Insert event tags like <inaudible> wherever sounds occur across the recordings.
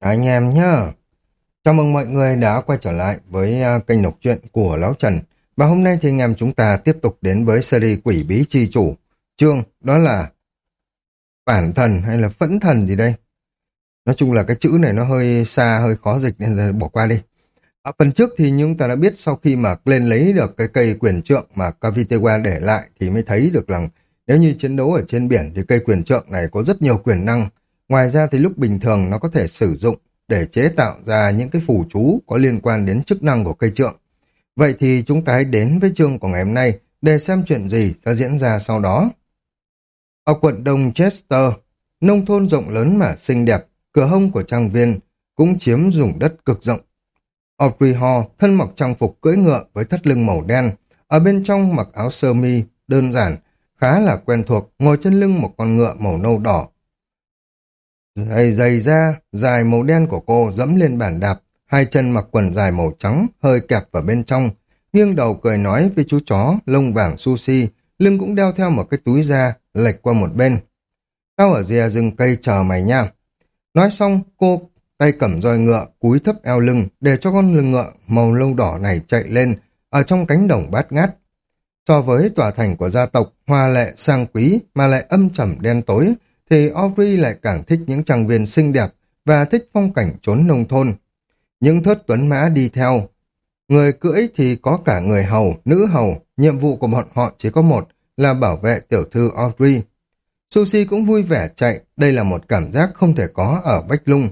Anh em nhá. Chào mừng mọi người đã quay trở lại với à, kênh đọc truyện của Lão Trần. Và hôm nay thì anh em chúng ta tiếp tục đến với series Quỷ Bí Chi Chủ. Chương đó là bản thần hay là phẫn thần gì đây? Nói chung là cái chữ này nó hơi xa, hơi khó dịch nên là bỏ qua đi. Ở phần trước thì chúng ta đã biết sau khi mà lên lấy được cái cây quyền trượng mà Cavitewa để lại thì mới thấy được rằng nếu như chiến đấu ở trên biển thì cây quyền trượng này có rất nhiều quyền năng Ngoài ra thì lúc bình thường nó có thể sử dụng để chế tạo ra những cái phù chú có liên quan đến chức năng của cây trượng. Vậy thì chúng ta hãy đến với chương của ngày hôm nay để xem chuyện gì sẽ diễn ra sau đó. Ở quận đông Chester, nông thôn rộng lớn mà xinh đẹp, cửa hông của trang viên cũng chiếm dùng đất cực rộng. Audrey Hall thân mặc trang phục cưỡi ngựa với thắt lưng màu đen, ở bên trong mặc áo sơ mi đơn giản, khá là quen thuộc, ngồi trên lưng một con ngựa màu nâu đỏ, Giày giày da, dài màu đen của cô dẫm lên bàn đạp, hai chân mặc quần dài màu trắng, hơi kẹp vào bên trong, nghiêng đầu cười nói với chú chó, lông vàng sushi, lưng cũng đeo theo một cái túi da, lệch qua một bên. Tao ở rìa rừng cây chờ mày nha. Nói xong, cô tay cầm roi ngựa, cúi thấp eo lưng, để cho con lưng ngựa màu lâu đỏ này chạy lên, ở trong cánh đồng bát ngát. So với tòa thành của gia tộc, hoa lệ sang quý mà lại âm trầm đen tối, thì Aubrey lại càng thích những trang viên xinh đẹp và thích phong cảnh trốn nông thôn. Những thớt tuấn mã đi theo. Người cưỡi thì có cả người hầu, nữ hầu, nhiệm vụ của bọn họ chỉ có một là bảo vệ tiểu thư Audrey. Sushi cũng vui vẻ chạy, đây là một cảm giác không thể có ở Bách Lung.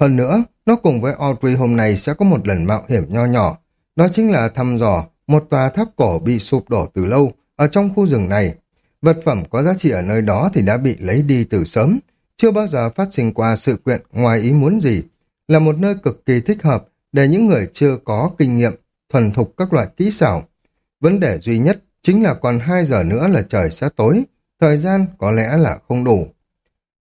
Hơn nữa, nó cùng với Audrey hôm nay sẽ có một lần mạo hiểm nho nhỏ. Đó chính là thăm dò một tòa tháp cổ bị sụp đổ từ lâu ở trong khu rừng này vật phẩm có giá trị ở nơi đó thì đã bị lấy đi từ sớm, chưa bao giờ phát sinh qua sự kiện ngoài ý muốn gì, là một nơi cực kỳ thích hợp để những người chưa có kinh nghiệm thuần thục các loại kỹ xảo. Vấn đề duy nhất chính là còn 2 giờ nữa là trời sẽ tối, thời gian có lẽ là không đủ.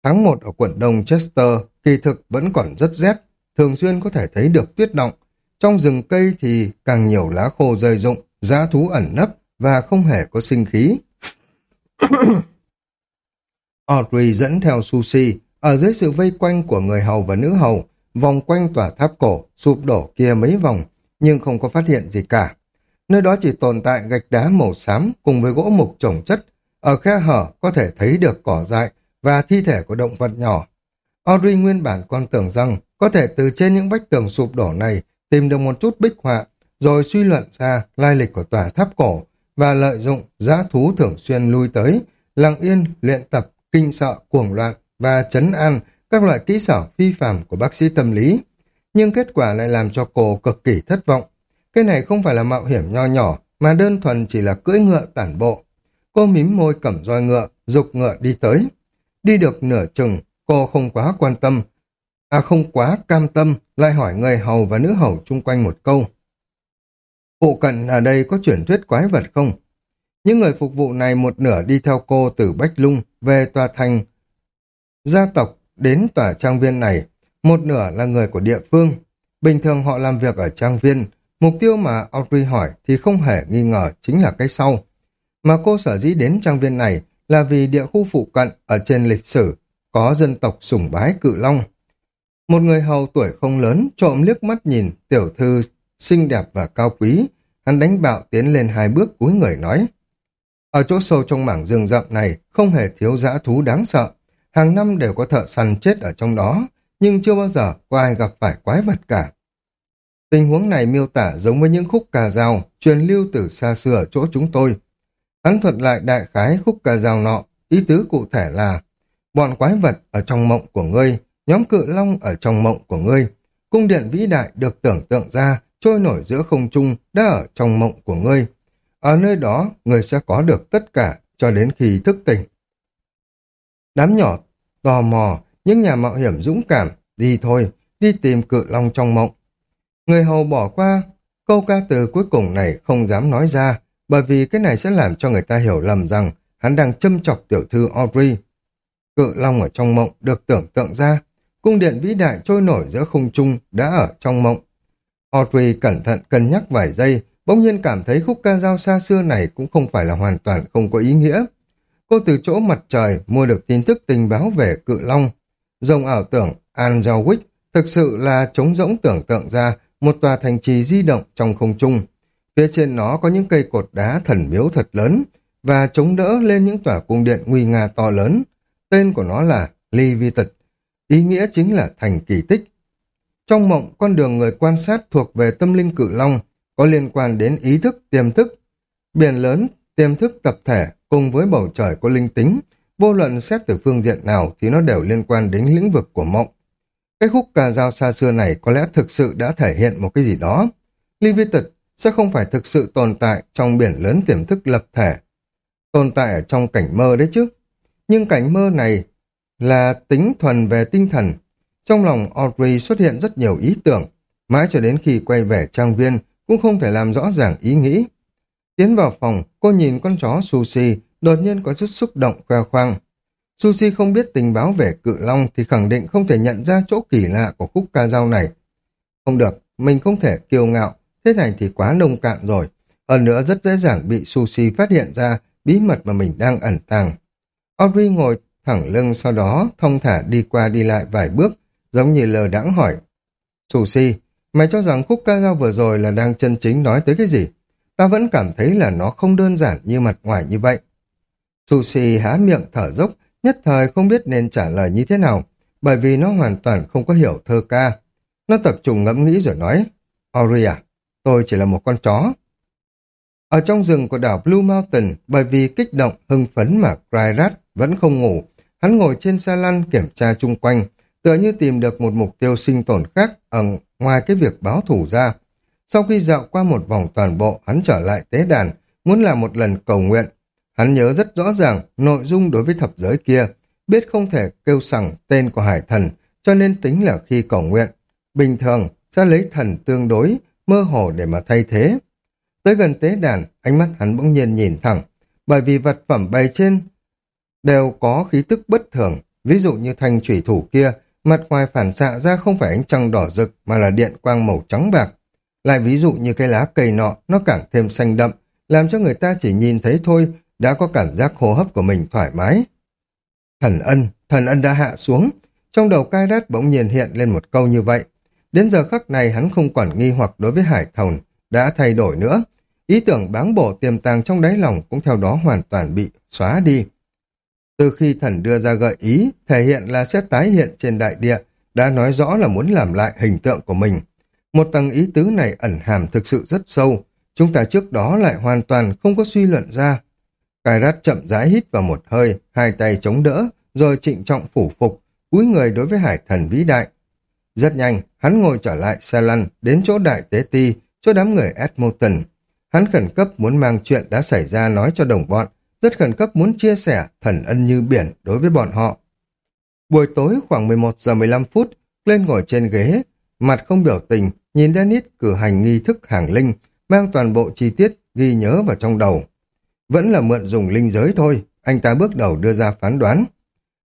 Tháng 1 ở quận đông Chester kỳ thực vẫn còn rất rét, thường xuyên có thể thấy được tuyết động. Trong rừng cây thì càng nhiều lá khô rơi rụng, giá thú ẩn nấp và không hề có sinh khí. <coughs> Audrey dẫn theo Sushi, ở dưới sự vây quanh của người hầu và nữ hầu, vòng quanh tòa tháp cổ, sụp đổ kia mấy vòng, nhưng không có phát hiện gì cả. Nơi đó chỉ tồn tại gạch đá màu xám cùng với gỗ mục trồng chất, ở khe hở có thể thấy được cỏ dại và thi thể của động vật nhỏ. Audrey nguyên bản còn tưởng rằng có thể từ trên những vách tường sụp đổ này tìm được một chút bích họa, rồi suy luận ra lai lịch của tòa tháp cổ, và lợi dụng giá thú thường xuyên lui tới, lặng yên luyện tập kinh sợ, cuồng loạn và chấn an các loại kỹ xảo phi phàm của bác sĩ tâm lý. Nhưng kết quả lại làm cho cô cực kỳ thất vọng. Cái này không phải là mạo hiểm nho nhỏ, mà đơn thuần chỉ là cưỡi ngựa tản bộ. Cô mím môi cầm roi ngựa, dục ngựa đi tới. Đi được nửa chừng, cô không quá quan tâm, à không quá cam tâm, lại hỏi người hầu và nữ hầu chung quanh một câu. Phụ cận ở đây có truyền thuyết quái vật không? Những người phục vụ này một nửa đi theo cô từ Bách Lung về tòa thành gia tộc đến tòa trang viên này, một nửa là người của địa phương. Bình thường họ làm việc ở trang viên, mục tiêu mà Audrey hỏi thì không hề nghi ngờ chính là cái sau. Mà cô sở dĩ đến trang viên này là vì địa khu phụ cận ở trên lịch sử có dân tộc sùng bái cự long. Một người hầu tuổi không lớn trộm liếc mắt nhìn tiểu thư xinh đẹp và cao quý, hắn đánh bạo tiến lên hai bước cúi người nói. Ở chỗ sâu trong mảng rừng rậm này không hề thiếu dã thú đáng sợ, hàng năm đều có thợ săn chết ở trong đó, nhưng chưa bao giờ có ai gặp phải quái vật cả. Tình huống này miêu tả giống với những khúc cà dao truyền lưu từ xa xưa ở chỗ chúng tôi. Hắn thuật lại đại khái khúc cà dao nọ, ý tứ cụ thể là bọn quái vật ở trong mộng của ngươi, nhóm cự long ở trong mộng của ngươi. Cung điện vĩ đại được tưởng tượng ra trôi nổi giữa không trung đã ở trong mộng của ngươi. Ở nơi đó, ngươi sẽ có được tất cả cho đến khi thức tỉnh. Đám nhỏ tò mò, những nhà mạo hiểm dũng cảm, đi thôi, đi tìm cự long trong mộng. Người hầu bỏ qua, câu ca từ cuối cùng này không dám nói ra, bởi vì cái này sẽ làm cho người ta hiểu lầm rằng hắn đang châm chọc tiểu thư Audrey. Cự long ở trong mộng được tưởng tượng ra, cung điện vĩ đại trôi nổi giữa không trung đã ở trong mộng. Audrey cẩn thận cân nhắc vài giây, bỗng nhiên cảm thấy khúc ca dao xa xưa này cũng không phải là hoàn toàn không có ý nghĩa. Cô từ chỗ mặt trời mua được tin tức tình báo về cự long. Dòng ảo tưởng An Wick thực sự là trống rỗng tưởng tượng ra một tòa thành trì di động trong không trung. Phía trên nó có những cây cột đá thần miếu thật lớn và chống đỡ lên những tòa cung điện nguy nga to lớn. Tên của nó là Ly Vi Tật, ý nghĩa chính là thành kỳ tích. Trong mộng, con đường người quan sát thuộc về tâm linh cử long, có liên quan đến ý thức, tiềm thức. Biển lớn, tiềm thức tập thể cùng với bầu trời có linh tính, vô luận xét từ phương diện nào thì nó đều liên quan đến lĩnh vực của mộng. Cái khúc cà dao xa xưa này có lẽ thực sự đã thể hiện một cái gì đó. Ly tật sẽ không phải thực sự tồn tại trong biển lớn tiềm thức lập thể. Tồn tại ở trong cảnh mơ đấy chứ. Nhưng cảnh mơ này là tính thuần về tinh thần. Trong lòng Audrey xuất hiện rất nhiều ý tưởng, mãi cho đến khi quay về trang viên cũng không thể làm rõ ràng ý nghĩ. Tiến vào phòng, cô nhìn con chó Sushi, đột nhiên có chút xúc động khoe khoang. Sushi không biết tình báo về cự long thì khẳng định không thể nhận ra chỗ kỳ lạ của khúc ca dao này. Không được, mình không thể kiêu ngạo, thế này thì quá nông cạn rồi. Hơn nữa rất dễ dàng bị Sushi phát hiện ra bí mật mà mình đang ẩn tàng. Audrey ngồi thẳng lưng sau đó thông thả đi qua đi lại vài bước, giống như lờ đãng hỏi. Sushi, mày cho rằng khúc ca dao vừa rồi là đang chân chính nói tới cái gì? Ta vẫn cảm thấy là nó không đơn giản như mặt ngoài như vậy. Sushi há miệng thở dốc, nhất thời không biết nên trả lời như thế nào, bởi vì nó hoàn toàn không có hiểu thơ ca. Nó tập trung ngẫm nghĩ rồi nói, Ori à, tôi chỉ là một con chó. Ở trong rừng của đảo Blue Mountain, bởi vì kích động, hưng phấn mà Cryrat vẫn không ngủ, hắn ngồi trên xa lăn kiểm tra chung quanh, tựa như tìm được một mục tiêu sinh tồn khác ở ngoài cái việc báo thủ ra. Sau khi dạo qua một vòng toàn bộ, hắn trở lại tế đàn, muốn làm một lần cầu nguyện, Hắn nhớ rất rõ ràng nội dung đối với thập giới kia, biết không thể kêu sẵn tên của hải thần, cho nên tính là khi cầu nguyện. Bình thường sẽ lấy thần tương đối, mơ hồ để mà thay thế. Tới gần tế đàn, ánh mắt hắn bỗng nhiên nhìn thẳng, bởi vì vật phẩm bày trên đều có khí tức bất thường, ví dụ như thanh thủy thủ kia, mặt ngoài phản xạ ra không phải ánh trăng đỏ rực mà là điện quang màu trắng bạc. Lại ví dụ như cái lá cây nọ, nó càng thêm xanh đậm, làm cho người ta chỉ nhìn thấy thôi đã có cảm giác hô hấp của mình thoải mái. Thần ân, thần ân đã hạ xuống. Trong đầu cai rát bỗng nhiên hiện lên một câu như vậy. Đến giờ khắc này hắn không còn nghi hoặc đối với hải Thần đã thay đổi nữa. Ý tưởng báng bổ tiềm tàng trong đáy lòng cũng theo đó hoàn toàn bị xóa đi. Từ khi thần đưa ra gợi ý, thể hiện là sẽ tái hiện trên đại địa, đã nói rõ là muốn làm lại hình tượng của mình. Một tầng ý tứ này ẩn hàm thực sự rất sâu, chúng ta trước đó lại hoàn toàn không có suy luận ra. Cai rát chậm rãi hít vào một hơi, hai tay chống đỡ, rồi trịnh trọng phủ phục, cúi người đối với hải thần vĩ đại. Rất nhanh, hắn ngồi trở lại xe lăn, đến chỗ đại tế ti, chỗ đám người Edmonton. Hắn khẩn cấp muốn mang chuyện đã xảy ra nói cho đồng bọn, rất khẩn cấp muốn chia sẻ thần ân như biển đối với bọn họ. Buổi tối khoảng 11 giờ 15 phút, lên ngồi trên ghế, mặt không biểu tình, nhìn Dennis cử hành nghi thức hàng linh, mang toàn bộ chi tiết ghi nhớ vào trong đầu. Vẫn là mượn dùng linh giới thôi, anh ta bước đầu đưa ra phán đoán.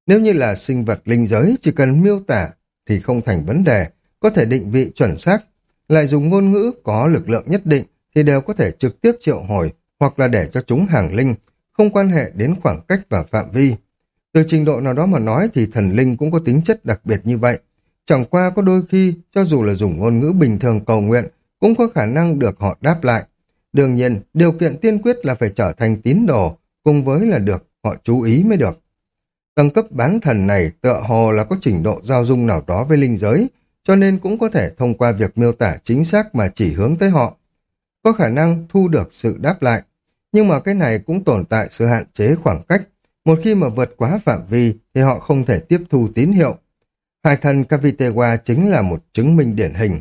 Nếu như là sinh vật linh giới chỉ cần miêu tả thì không thành vấn đề, có thể định vị chuẩn xác. Lại dùng ngôn ngữ có lực lượng nhất định thì đều có thể trực tiếp triệu hồi hoặc là để cho chúng hàng linh, không quan hệ đến khoảng cách và phạm vi. Từ trình độ nào đó mà nói thì thần linh cũng có tính chất đặc biệt như vậy. Chẳng qua có đôi khi, cho dù là dùng ngôn ngữ bình thường cầu nguyện, cũng có khả năng được họ đáp lại. Đương nhiên, điều kiện tiên quyết là phải trở thành tín đồ, cùng với là được họ chú ý mới được. Tầng cấp bán thần này tựa hồ là có trình độ giao dung nào đó với linh giới, cho nên cũng có thể thông qua việc miêu tả chính xác mà chỉ hướng tới họ. Có khả năng thu được sự đáp lại, nhưng mà cái này cũng tồn tại sự hạn chế khoảng cách. Một khi mà vượt quá phạm vi thì họ không thể tiếp thu tín hiệu. Hải thần Cavitewa chính là một chứng minh điển hình.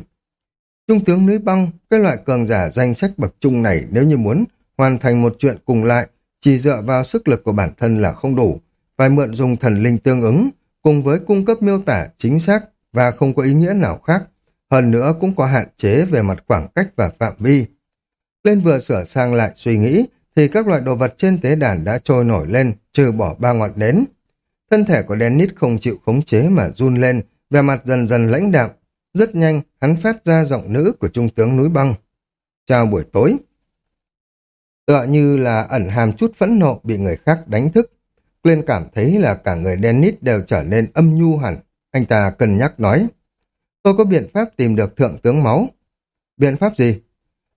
Trung tướng núi băng, cái loại cường giả danh sách bậc trung này nếu như muốn hoàn thành một chuyện cùng lại, chỉ dựa vào sức lực của bản thân là không đủ, phải mượn dùng thần linh tương ứng, cùng với cung cấp miêu tả chính xác và không có ý nghĩa nào khác. Hơn nữa cũng có hạn chế về mặt khoảng cách và phạm vi. Lên vừa sửa sang lại suy nghĩ, thì các loại đồ vật trên tế đàn đã trôi nổi lên, trừ bỏ ba ngọn nến. Thân thể của Dennis không chịu khống chế mà run lên, vẻ mặt dần dần lãnh đạm, rất nhanh, hắn phát ra giọng nữ của trung tướng núi băng. Chào buổi tối. Tựa như là ẩn hàm chút phẫn nộ bị người khác đánh thức. Glenn cảm thấy là cả người Dennis đều trở nên âm nhu hẳn. Anh ta cân nhắc nói. Tôi có biện pháp tìm được thượng tướng máu. Biện pháp gì?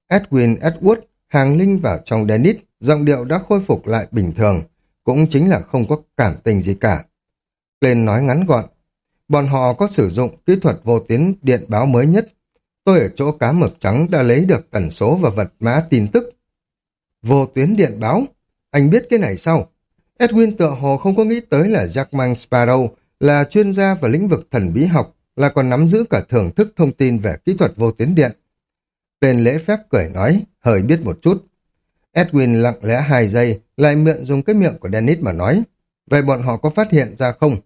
Edwin Edward hàng linh vào trong Dennis, giọng điệu đã khôi phục lại bình thường, cũng chính là không có cảm tình gì cả. Lên nói ngắn gọn, bọn họ có sử dụng kỹ thuật vô tuyến điện báo mới nhất. Tôi ở chỗ cá mực trắng đã lấy được tần số và vật mã tin tức. Vô tuyến điện báo? Anh biết cái này sao? Edwin tựa hồ không có nghĩ tới là Jackman Sparrow là chuyên gia về lĩnh vực thần bí học, là còn nắm giữ cả thưởng thức thông tin về kỹ thuật vô tuyến điện. Tên lễ phép cười nói, hơi biết một chút. Edwin lặng lẽ hai giây, lại miệng dùng cái miệng của Dennis mà nói. Vậy bọn họ có phát hiện ra không?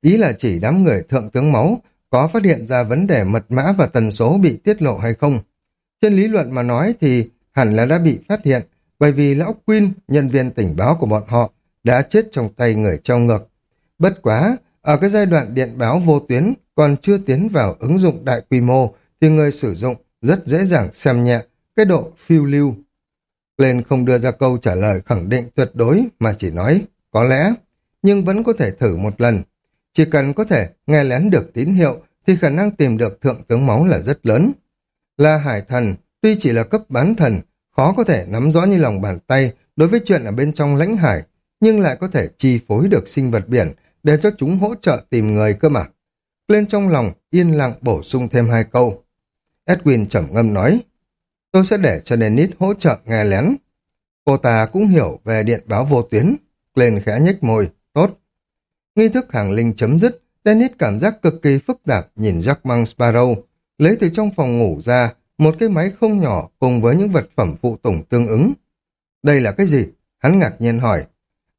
Ý là chỉ đám người thượng tướng máu có phát hiện ra vấn đề mật mã và tần số bị tiết lộ hay không? Trên lý luận mà nói thì hẳn là đã bị phát hiện, bởi vì lão Quinn, nhân viên tình báo của bọn họ, đã chết trong tay người trao ngược. Bất quá, ở cái giai đoạn điện báo vô tuyến còn chưa tiến vào ứng dụng đại quy mô thì người sử dụng rất dễ dàng xem nhẹ cái độ phiêu lưu. Lên không đưa ra câu trả lời khẳng định tuyệt đối mà chỉ nói có lẽ, nhưng vẫn có thể thử một lần. Chỉ cần có thể nghe lén được tín hiệu thì khả năng tìm được thượng tướng máu là rất lớn. Là hải thần, tuy chỉ là cấp bán thần, khó có thể nắm rõ như lòng bàn tay đối với chuyện ở bên trong lãnh hải, nhưng lại có thể chi phối được sinh vật biển để cho chúng hỗ trợ tìm người cơ mà. Lên trong lòng, yên lặng bổ sung thêm hai câu. Edwin trầm ngâm nói, tôi sẽ để cho Dennis hỗ trợ nghe lén. Cô ta cũng hiểu về điện báo vô tuyến. Lên khẽ nhếch môi, tốt. Nghi thức hàng linh chấm dứt, Dennis cảm giác cực kỳ phức tạp nhìn Jackman Sparrow, lấy từ trong phòng ngủ ra một cái máy không nhỏ cùng với những vật phẩm phụ tùng tương ứng. Đây là cái gì? Hắn ngạc nhiên hỏi.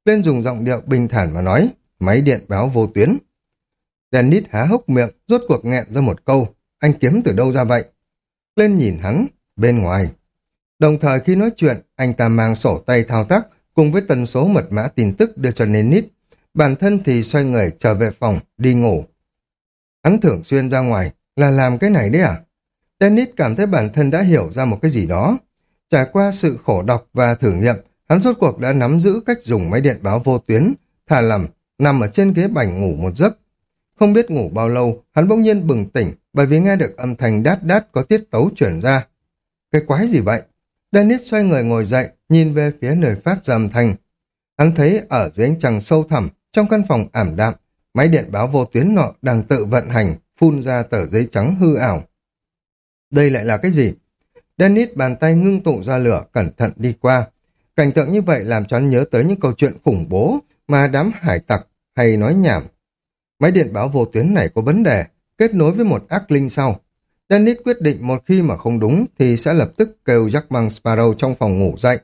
Lên dùng giọng điệu bình thản mà nói, máy điện báo vô tuyến. Dennis há hốc miệng, rốt cuộc nghẹn ra một câu, anh kiếm từ đâu ra vậy? Lên nhìn hắn, bên ngoài. Đồng thời khi nói chuyện, anh ta mang sổ tay thao tác cùng với tần số mật mã tin tức đưa cho Dennis. Bản thân thì xoay người trở về phòng, đi ngủ. Hắn thường xuyên ra ngoài, là làm cái này đấy à? Dennis cảm thấy bản thân đã hiểu ra một cái gì đó. Trải qua sự khổ đọc và thử nghiệm, hắn rốt cuộc đã nắm giữ cách dùng máy điện báo vô tuyến, thả lầm, nằm ở trên ghế bành ngủ một giấc. Không biết ngủ bao lâu, hắn bỗng nhiên bừng tỉnh bởi vì nghe được âm thanh đát đát có tiết tấu chuyển ra. Cái quái gì vậy? Dennis xoay người ngồi dậy, nhìn về phía nơi phát ra âm thanh. Hắn thấy ở dưới ánh trăng sâu thẳm, trong căn phòng ảm đạm, máy điện báo vô tuyến nọ đang tự vận hành, phun ra tờ giấy trắng hư ảo. Đây lại là cái gì? Dennis bàn tay ngưng tụ ra lửa, cẩn thận đi qua. Cảnh tượng như vậy làm cho hắn nhớ tới những câu chuyện khủng bố mà đám hải tặc hay nói nhảm. Máy điện báo vô tuyến này có vấn đề, kết nối với một ác linh sau. Dennis quyết định một khi mà không đúng thì sẽ lập tức kêu Jack Bang Sparrow trong phòng ngủ dậy.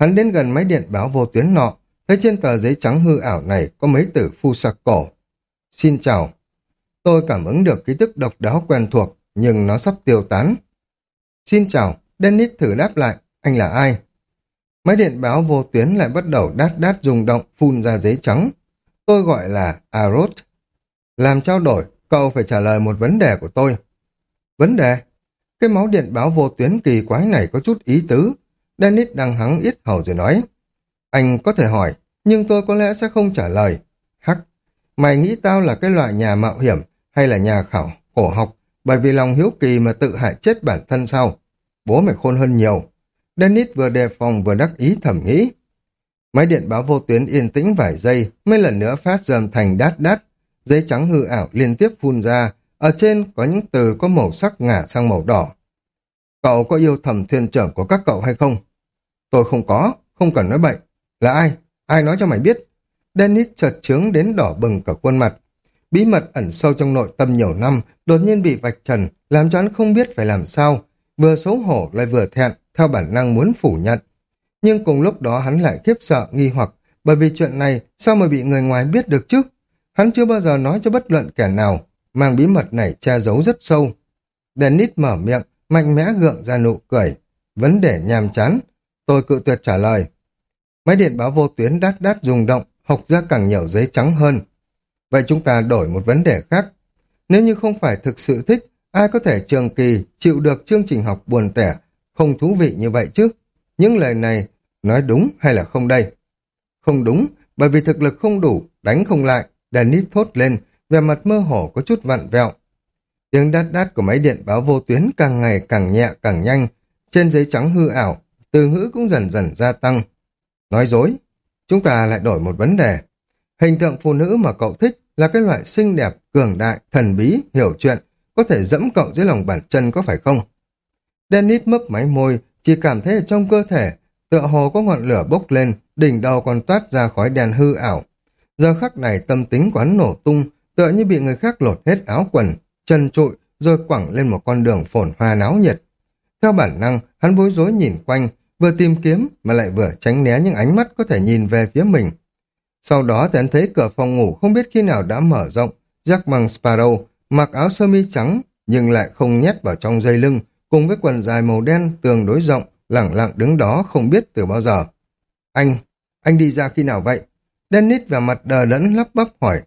Hắn đến gần máy điện báo vô tuyến nọ, thấy trên tờ giấy trắng hư ảo này có mấy từ phu sạc cổ. Xin chào. Tôi cảm ứng được ký tức độc đáo quen thuộc, nhưng nó sắp tiêu tán. Xin chào, Dennis thử đáp lại, anh là ai? Máy điện báo vô tuyến lại bắt đầu đát đát rung động phun ra giấy trắng. Tôi gọi là Arot. Làm trao đổi, cậu phải trả lời một vấn đề của tôi. Vấn đề? Cái máu điện báo vô tuyến kỳ quái này có chút ý tứ. Dennis đang hắng ít hầu rồi nói. Anh có thể hỏi, nhưng tôi có lẽ sẽ không trả lời. Hắc, mày nghĩ tao là cái loại nhà mạo hiểm hay là nhà khảo cổ học bởi vì lòng hiếu kỳ mà tự hại chết bản thân sao? Bố mày khôn hơn nhiều. Dennis vừa đề phòng vừa đắc ý thẩm nghĩ. Máy điện báo vô tuyến yên tĩnh vài giây, mấy lần nữa phát dầm thành đát đát. Giấy trắng hư ảo liên tiếp phun ra, ở trên có những từ có màu sắc ngả sang màu đỏ. Cậu có yêu thầm thuyền trưởng của các cậu hay không? Tôi không có, không cần nói bậy. Là ai? Ai nói cho mày biết? Dennis chợt trướng đến đỏ bừng cả khuôn mặt. Bí mật ẩn sâu trong nội tâm nhiều năm, đột nhiên bị vạch trần, làm cho hắn không biết phải làm sao. Vừa xấu hổ lại vừa thẹn, theo bản năng muốn phủ nhận. Nhưng cùng lúc đó hắn lại khiếp sợ, nghi hoặc, bởi vì chuyện này sao mà bị người ngoài biết được chứ? Hắn chưa bao giờ nói cho bất luận kẻ nào, mang bí mật này che giấu rất sâu. Dennis mở miệng, mạnh mẽ gượng ra nụ cười. Vấn đề nhàm chán, tôi cự tuyệt trả lời. Máy điện báo vô tuyến đát đát rung động, học ra càng nhiều giấy trắng hơn. Vậy chúng ta đổi một vấn đề khác. Nếu như không phải thực sự thích, ai có thể trường kỳ chịu được chương trình học buồn tẻ, không thú vị như vậy chứ? Những lời này nói đúng hay là không đây? Không đúng, bởi vì thực lực không đủ, đánh không lại, Dennis thốt lên, về mặt mơ hồ có chút vặn vẹo. Tiếng đát đát của máy điện báo vô tuyến càng ngày càng nhẹ càng nhanh, trên giấy trắng hư ảo, từ ngữ cũng dần dần gia tăng. Nói dối, chúng ta lại đổi một vấn đề. Hình tượng phụ nữ mà cậu thích là cái loại xinh đẹp, cường đại, thần bí, hiểu chuyện, có thể dẫm cậu dưới lòng bàn chân có phải không? Dennis mấp máy môi, chỉ cảm thấy ở trong cơ thể, tựa hồ có ngọn lửa bốc lên, đỉnh đầu còn toát ra khói đèn hư ảo. Giờ khắc này tâm tính quán nổ tung, tựa như bị người khác lột hết áo quần, chân trụi, rồi quẳng lên một con đường phồn hoa náo nhiệt. Theo bản năng, hắn bối rối nhìn quanh, vừa tìm kiếm mà lại vừa tránh né những ánh mắt có thể nhìn về phía mình. Sau đó thì hắn thấy cửa phòng ngủ không biết khi nào đã mở rộng, Jack Mang Sparrow mặc áo sơ mi trắng nhưng lại không nhét vào trong dây lưng, cùng với quần dài màu đen tương đối rộng, lẳng lặng đứng đó không biết từ bao giờ. Anh, anh đi ra khi nào vậy? Dennis và mặt đờ đẫn lắp bắp hỏi.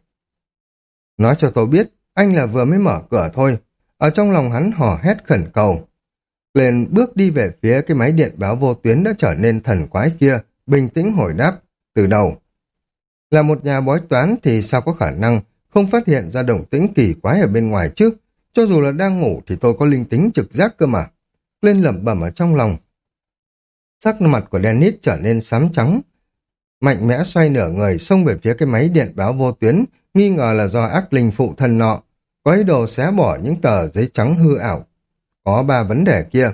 Nói cho tôi biết, anh là vừa mới mở cửa thôi. Ở trong lòng hắn hò hét khẩn cầu. Lên bước đi về phía cái máy điện báo vô tuyến đã trở nên thần quái kia, bình tĩnh hồi đáp, từ đầu. Là một nhà bói toán thì sao có khả năng không phát hiện ra động tĩnh kỳ quái ở bên ngoài chứ? Cho dù là đang ngủ thì tôi có linh tính trực giác cơ mà. Lên lẩm bẩm ở trong lòng. Sắc mặt của Dennis trở nên xám trắng. Mạnh mẽ xoay nửa người xông về phía cái máy điện báo vô tuyến, nghi ngờ là do ác linh phụ thân nọ, có ý đồ xé bỏ những tờ giấy trắng hư ảo. Có ba vấn đề kia.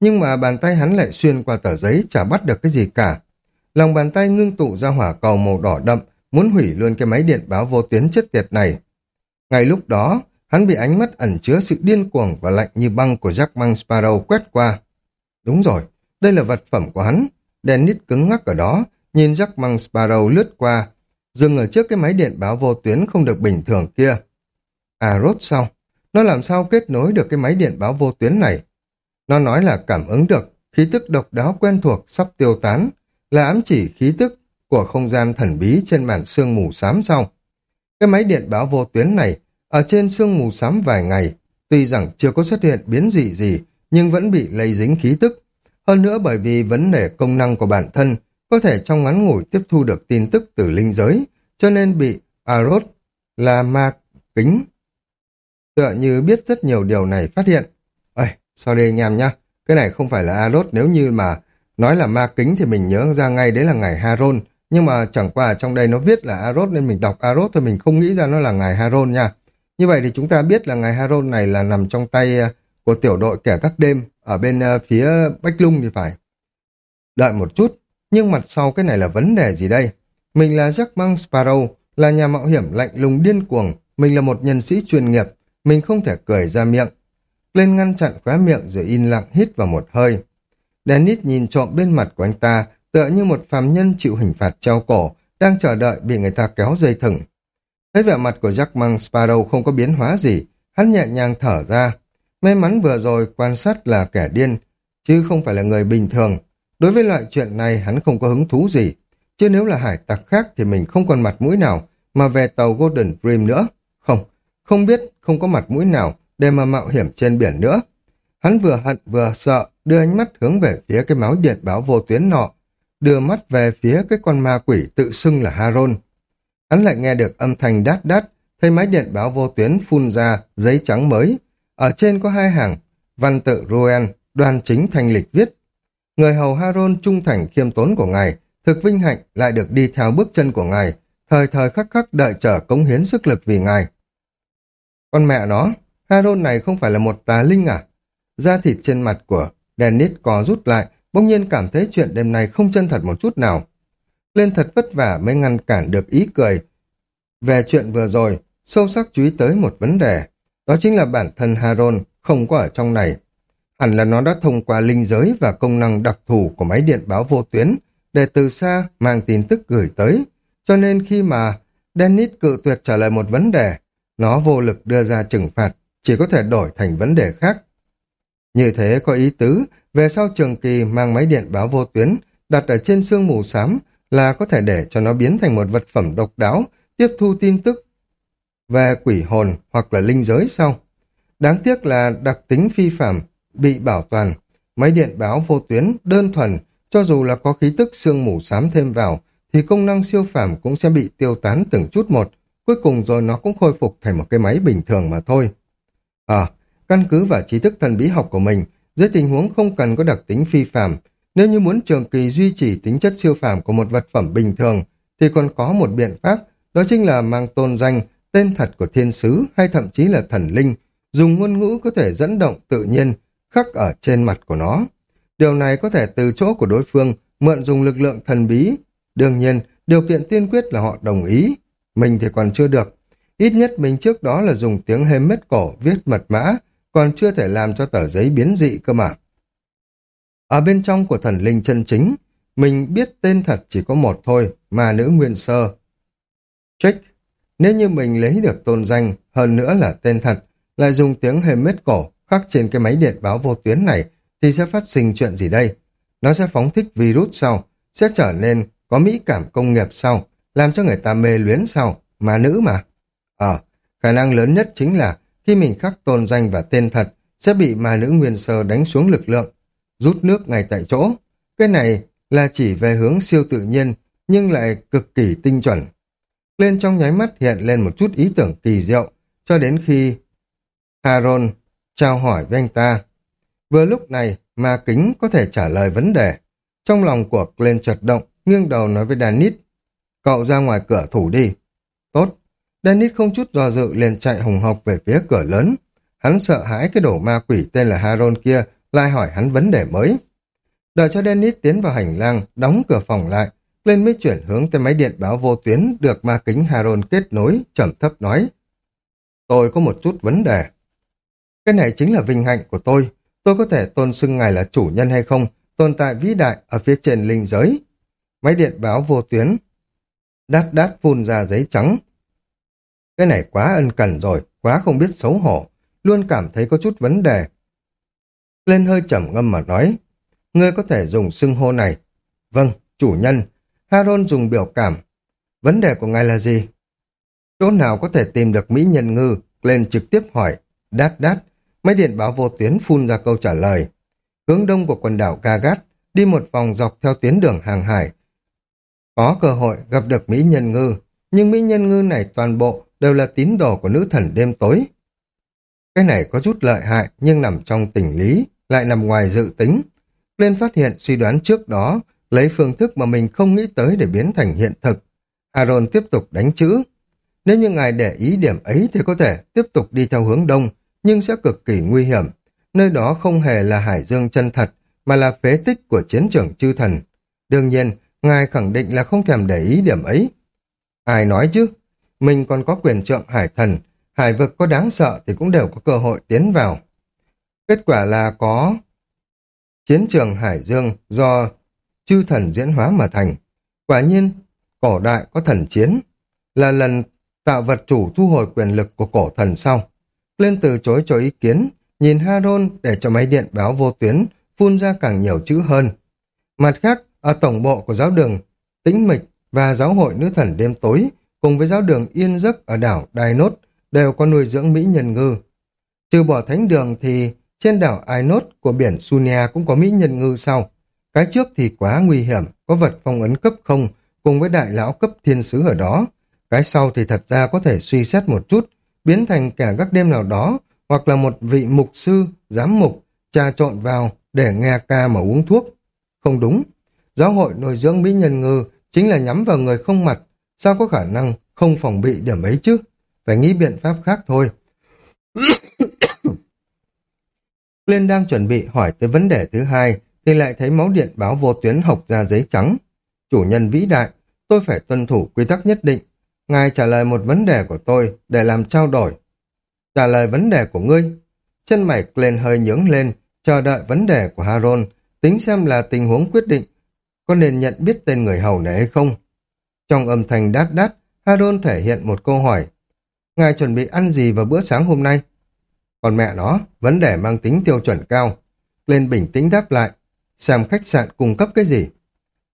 Nhưng mà bàn tay hắn lại xuyên qua tờ giấy chả bắt được cái gì cả. Lòng bàn tay ngưng tụ ra hỏa cầu màu đỏ đậm, muốn hủy luôn cái máy điện báo vô tuyến chết tiệt này. Ngay lúc đó, hắn bị ánh mắt ẩn chứa sự điên cuồng và lạnh như băng của Jack Mang Sparrow quét qua. Đúng rồi, đây là vật phẩm của hắn. Dennis cứng ngắc ở đó, nhìn Jack Mang Sparrow lướt qua, dừng ở trước cái máy điện báo vô tuyến không được bình thường kia. À rốt xong, Nó làm sao kết nối được cái máy điện báo vô tuyến này? Nó nói là cảm ứng được, khí tức độc đáo quen thuộc sắp tiêu tán, là ám chỉ khí tức của không gian thần bí trên màn sương mù xám sau. Cái máy điện báo vô tuyến này, ở trên sương mù xám vài ngày, tuy rằng chưa có xuất hiện biến dị gì, nhưng vẫn bị lây dính khí tức. Hơn nữa bởi vì vấn đề công năng của bản thân có thể trong ngắn ngủi tiếp thu được tin tức từ linh giới, cho nên bị Arot là ma kính. Tựa như biết rất nhiều điều này phát hiện. ơi, sorry anh em nhá, cái này không phải là Arot nếu như mà nói là ma kính thì mình nhớ ra ngay đấy là ngày Haron, nhưng mà chẳng qua trong đây nó viết là Arot nên mình đọc Arot thôi mình không nghĩ ra nó là ngày Haron nha. Như vậy thì chúng ta biết là ngày Haron này là nằm trong tay à, của tiểu đội kẻ các đêm ở bên à, phía Bách Lung thì phải. Đợi một chút, nhưng mặt sau cái này là vấn đề gì đây? Mình là Jack Mang Sparrow, là nhà mạo hiểm lạnh lùng điên cuồng, mình là một nhân sĩ chuyên nghiệp, mình không thể cười ra miệng. Lên ngăn chặn khóe miệng rồi in lặng hít vào một hơi. Dennis nhìn trộm bên mặt của anh ta, tựa như một phàm nhân chịu hình phạt treo cổ, đang chờ đợi bị người ta kéo dây thừng. Thấy vẻ mặt của Jack Mang Sparrow không có biến hóa gì, hắn nhẹ nhàng thở ra. May mắn vừa rồi quan sát là kẻ điên, chứ không phải là người bình thường. Đối với loại chuyện này hắn không có hứng thú gì, chứ nếu là hải tặc khác thì mình không còn mặt mũi nào mà về tàu Golden Dream nữa. Không, không biết không có mặt mũi nào để mà mạo hiểm trên biển nữa. Hắn vừa hận vừa sợ, đưa ánh mắt hướng về phía cái máu điện báo vô tuyến nọ, đưa mắt về phía cái con ma quỷ tự xưng là Haron. Hắn lại nghe được âm thanh đát đát, thấy máy điện báo vô tuyến phun ra giấy trắng mới. Ở trên có hai hàng, văn tự Rouen, đoàn chính thành lịch viết. Người hầu Haron trung thành khiêm tốn của ngài, thực vinh hạnh lại được đi theo bước chân của ngài, thời thời khắc khắc đợi chờ cống hiến sức lực vì ngài. Con mẹ nó, Haron này không phải là một tà linh à? Da thịt trên mặt của Dennis có rút lại, bỗng nhiên cảm thấy chuyện đêm nay không chân thật một chút nào. Lên thật vất vả mới ngăn cản được ý cười. Về chuyện vừa rồi, sâu sắc chú ý tới một vấn đề. Đó chính là bản thân Haron không có ở trong này. Hẳn là nó đã thông qua linh giới và công năng đặc thù của máy điện báo vô tuyến để từ xa mang tin tức gửi tới. Cho nên khi mà Dennis cự tuyệt trả lời một vấn đề, nó vô lực đưa ra trừng phạt, chỉ có thể đổi thành vấn đề khác. Như thế có ý tứ, về sau trường kỳ mang máy điện báo vô tuyến đặt ở trên xương mù xám là có thể để cho nó biến thành một vật phẩm độc đáo, tiếp thu tin tức về quỷ hồn hoặc là linh giới sau. Đáng tiếc là đặc tính phi phạm bị bảo toàn, máy điện báo vô tuyến đơn thuần, cho dù là có khí tức xương mù xám thêm vào, thì công năng siêu phàm cũng sẽ bị tiêu tán từng chút một, cuối cùng rồi nó cũng khôi phục thành một cái máy bình thường mà thôi. à căn cứ vào trí thức thần bí học của mình, dưới tình huống không cần có đặc tính phi phàm, nếu như muốn trường kỳ duy trì tính chất siêu phàm của một vật phẩm bình thường, thì còn có một biện pháp, đó chính là mang tôn danh, tên thật của thiên sứ hay thậm chí là thần linh, dùng ngôn ngữ có thể dẫn động tự nhiên, khắc ở trên mặt của nó. Điều này có thể từ chỗ của đối phương mượn dùng lực lượng thần bí. Đương nhiên, điều kiện tiên quyết là họ đồng ý. Mình thì còn chưa được. Ít nhất mình trước đó là dùng tiếng hêm mết cổ viết mật mã, còn chưa thể làm cho tờ giấy biến dị cơ mà. Ở bên trong của thần linh chân chính, mình biết tên thật chỉ có một thôi, mà nữ nguyên sơ. Check. Nếu như mình lấy được tôn danh, hơn nữa là tên thật, lại dùng tiếng hềm mết cổ khắc trên cái máy điện báo vô tuyến này, thì sẽ phát sinh chuyện gì đây? Nó sẽ phóng thích virus sau, sẽ trở nên có mỹ cảm công nghiệp sau, làm cho người ta mê luyến sau, mà nữ mà. Ờ, khả năng lớn nhất chính là khi mình khắc tôn danh và tên thật, sẽ bị ma nữ nguyên sơ đánh xuống lực lượng, rút nước ngay tại chỗ. Cái này là chỉ về hướng siêu tự nhiên, nhưng lại cực kỳ tinh chuẩn. Lên trong nháy mắt hiện lên một chút ý tưởng kỳ diệu, cho đến khi Haron trao hỏi với anh ta. Vừa lúc này, ma kính có thể trả lời vấn đề. Trong lòng của Glenn chật động, nghiêng đầu nói với Danis, cậu ra ngoài cửa thủ đi. Tốt. Danis không chút do dự liền chạy hùng hộc về phía cửa lớn. Hắn sợ hãi cái đổ ma quỷ tên là Haron kia lại hỏi hắn vấn đề mới. Đợi cho Dennis tiến vào hành lang, đóng cửa phòng lại, lên mới chuyển hướng tới máy điện báo vô tuyến được ma kính Haron kết nối, trầm thấp nói. Tôi có một chút vấn đề. Cái này chính là vinh hạnh của tôi. Tôi có thể tôn xưng ngài là chủ nhân hay không, tồn tại vĩ đại ở phía trên linh giới. Máy điện báo vô tuyến. Đát đát phun ra giấy trắng. Cái này quá ân cần rồi, quá không biết xấu hổ. Luôn cảm thấy có chút vấn đề, lên hơi trầm ngâm mà nói, ngươi có thể dùng xưng hô này. Vâng, chủ nhân. Haron dùng biểu cảm. Vấn đề của ngài là gì? Chỗ nào có thể tìm được Mỹ nhân ngư? Lên trực tiếp hỏi. Đát đát. Máy điện báo vô tuyến phun ra câu trả lời. Hướng đông của quần đảo Gagat, đi một vòng dọc theo tuyến đường hàng hải. Có cơ hội gặp được Mỹ nhân ngư, nhưng Mỹ nhân ngư này toàn bộ đều là tín đồ của nữ thần đêm tối. Cái này có chút lợi hại nhưng nằm trong tình lý lại nằm ngoài dự tính. Lên phát hiện suy đoán trước đó, lấy phương thức mà mình không nghĩ tới để biến thành hiện thực. Aaron tiếp tục đánh chữ. Nếu như ngài để ý điểm ấy thì có thể tiếp tục đi theo hướng đông, nhưng sẽ cực kỳ nguy hiểm. Nơi đó không hề là hải dương chân thật, mà là phế tích của chiến trường chư thần. Đương nhiên, ngài khẳng định là không thèm để ý điểm ấy. Ai nói chứ? Mình còn có quyền trượng hải thần, hải vực có đáng sợ thì cũng đều có cơ hội tiến vào. Kết quả là có chiến trường Hải Dương do chư thần diễn hóa mà thành. Quả nhiên, cổ đại có thần chiến, là lần tạo vật chủ thu hồi quyền lực của cổ thần sau. Lên từ chối cho ý kiến, nhìn Haron để cho máy điện báo vô tuyến phun ra càng nhiều chữ hơn. Mặt khác, ở tổng bộ của giáo đường Tĩnh Mịch và giáo hội nữ thần đêm tối cùng với giáo đường Yên Giấc ở đảo Đài Nốt đều có nuôi dưỡng mỹ nhân ngư. Trừ bỏ thánh đường thì trên đảo ai nốt của biển Sunia cũng có mỹ nhân ngư sau. Cái trước thì quá nguy hiểm, có vật phong ấn cấp không cùng với đại lão cấp thiên sứ ở đó. Cái sau thì thật ra có thể suy xét một chút, biến thành cả các đêm nào đó, hoặc là một vị mục sư, giám mục, trà trộn vào để nghe ca mà uống thuốc. Không đúng, giáo hội nuôi dưỡng mỹ nhân ngư chính là nhắm vào người không mặt, sao có khả năng không phòng bị điểm ấy chứ? Phải nghĩ biện pháp khác thôi. <coughs> Lên đang chuẩn bị hỏi tới vấn đề thứ hai, thì lại thấy máu điện báo vô tuyến học ra giấy trắng. Chủ nhân vĩ đại, tôi phải tuân thủ quy tắc nhất định. Ngài trả lời một vấn đề của tôi để làm trao đổi. Trả lời vấn đề của ngươi. Chân mày lên hơi nhướng lên, chờ đợi vấn đề của Haron, tính xem là tình huống quyết định, có nên nhận biết tên người hầu này hay không. Trong âm thanh đát đát, Haron thể hiện một câu hỏi. Ngài chuẩn bị ăn gì vào bữa sáng hôm nay? Còn mẹ nó, vấn đề mang tính tiêu chuẩn cao. Lên bình tĩnh đáp lại, xem khách sạn cung cấp cái gì.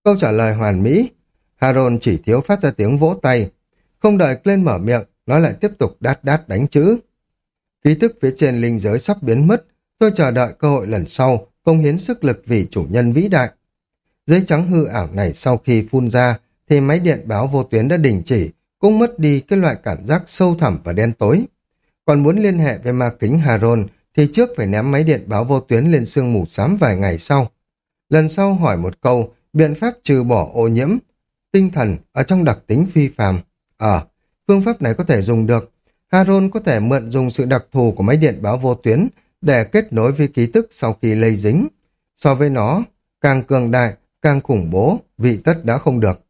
Câu trả lời hoàn mỹ, Haron chỉ thiếu phát ra tiếng vỗ tay. Không đợi lên mở miệng, nó lại tiếp tục đát đát đánh chữ. Ký thức phía trên linh giới sắp biến mất, tôi chờ đợi cơ hội lần sau, công hiến sức lực vì chủ nhân vĩ đại. Giấy trắng hư ảo này sau khi phun ra, thì máy điện báo vô tuyến đã đình chỉ, cũng mất đi cái loại cảm giác sâu thẳm và đen tối. Còn muốn liên hệ với ma kính Haron thì trước phải ném máy điện báo vô tuyến lên sương mù xám vài ngày sau. Lần sau hỏi một câu, biện pháp trừ bỏ ô nhiễm, tinh thần ở trong đặc tính phi phàm. Ờ, phương pháp này có thể dùng được. Haron có thể mượn dùng sự đặc thù của máy điện báo vô tuyến để kết nối với ký tức sau khi lây dính. So với nó, càng cường đại, càng khủng bố, vị tất đã không được.